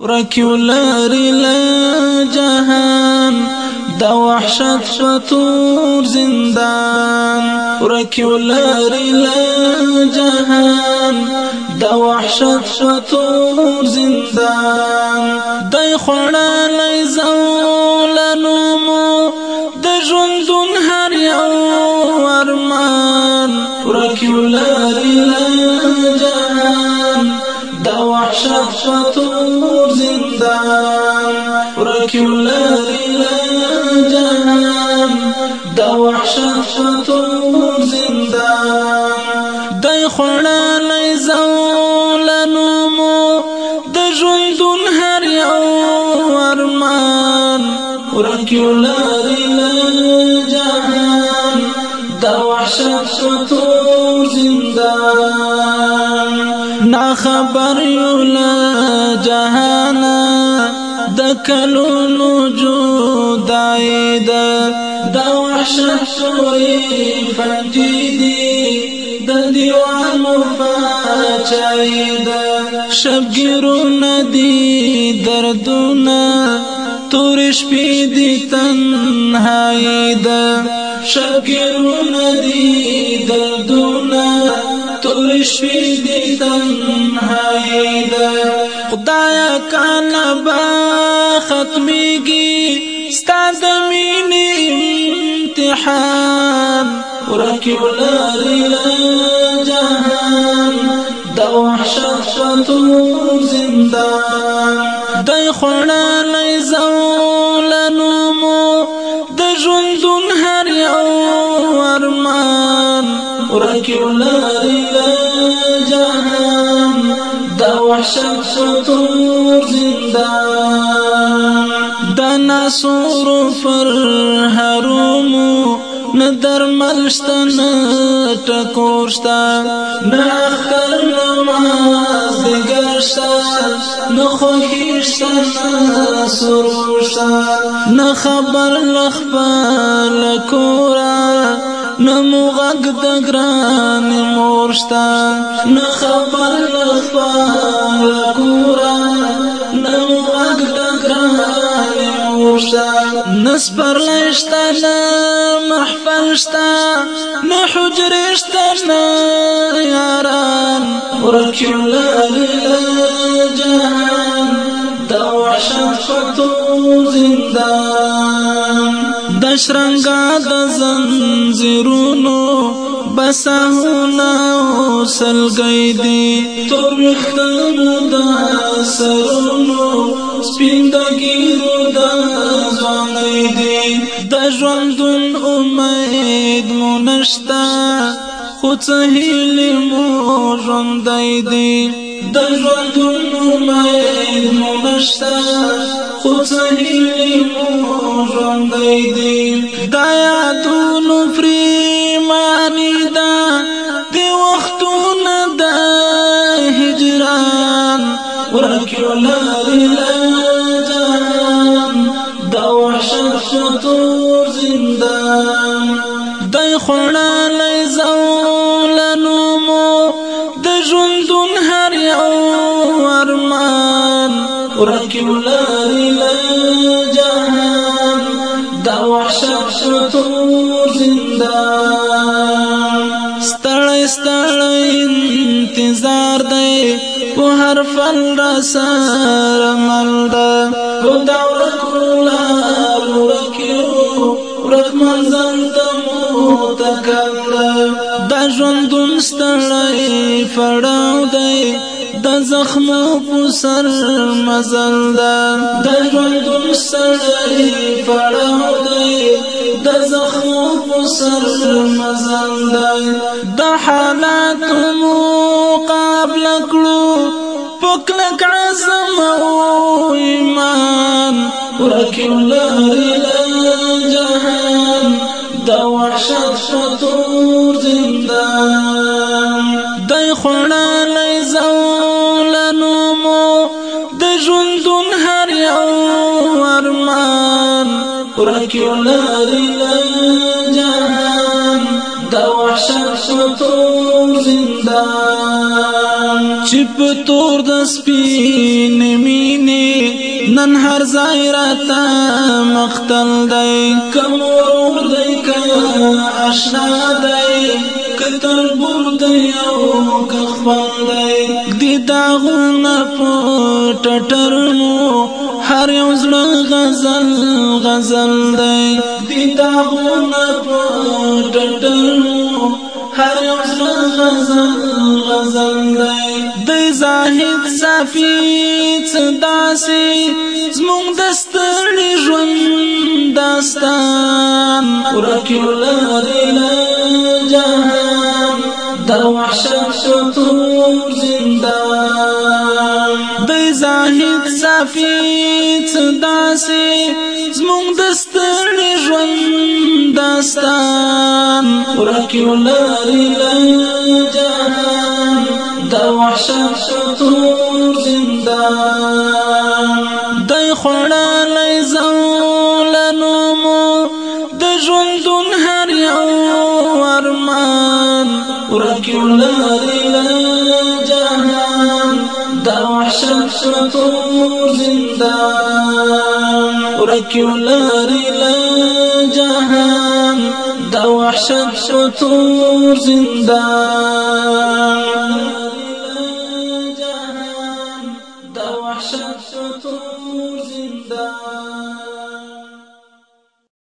ورکیو لري له جهان دا وحشت شتور زندان ورکیو لري له جهان دا وحشت شتور زندان دای خړلای زولنو مو د ژوندون هر یو ارمان ورکیو لري له جهان شفشة زندان ورك الذي لا جنان دا وحشة زندان دا يخوڑا ليزو لنمو دا جندون هر يو ورمان ورك الذي لا جنان دا وحشة زندان نا خبر یو لا جهان د کلونو جدای د د وحشت سوې فنتی دی د دیوان مفاچای د شبګرو ندی دردونه تور شپې دی تنهایی د شبګرو ندی دردونه تور شوی دی تنهایی ده خدایا کانا با ختمیگی ستا د مینې امتحان ورکی ولاری له جهان د وحشت شتو زندان دای خړه لای زولنو مو د ژوندون هر یو ارمان ورکی ولاری ستور زندان د ناسور پر هرومو نه درمل شته نه ټکور شته نه اختر نماز دګر شته نه خوښي شته نه سرور شته نه خبر لخبر کورا نه موغک د ګران مور شته نه خبر لخبر نسبر لشتا نا محفل شتا نا حجر شتا نا ياران ورکیو لالل جهان دعوع شفتو زندان دشرنگا دزنزیرونو بسهونه سلګي دي تور وختانو د سرونو سپیندګي د ځواني دي د ژوندون امید مونشتا خو څه هیله مو ژوندای دي د ژوندون امید مونشتا خو څه هیله مو ژوندای دي د یادونو فری نهر الانجام دا وحشت شطور زندان دای خوړالی زوله نومو د ژوندون هر یو ارمان ورکیو لارې له جهان دا وحشت شطور زندان ستړ انتظار دی په هر فن را سره مل ده کو دا ورکولا ورکیو ورک منځن ته مو تکل دا ژوندون ستړ فړاو دی د زخم په سر مزل ده د ژوندون سړی فړاو دی د زخم په سر مزل ده حالات مو قابل کړو پکلک عزم او ایمان ورکیو لري جهان دا وحشت فطور زندان دای خوړلای زولنو مو د ژوندون هر یو ارمان ورکیو لري تور زندان چپ تور د سپین مینه نن هر ځای راته مختل دی کم ور دی کیا آشنا دی کتر بور دی او کخبان دی دی داغون په ټټرمو هر یو زړه غزل غزل دی دی داغون په ټټرمو هر یو غزل غزل دی د زاهد صافي داسي زمونږ د ستړي ژوند داستان ورکه لري له جهان در وحشت شتور زندان د زاهد صافي داسي کیو لري لنجان دا وحشت شتور زندان دای خوړه لای لنومو د ژوندون هر یو ارمان ورکیو لري لنجان دا وحشت شتور زندان ورکیو لري لنجان وحشت شطور زندان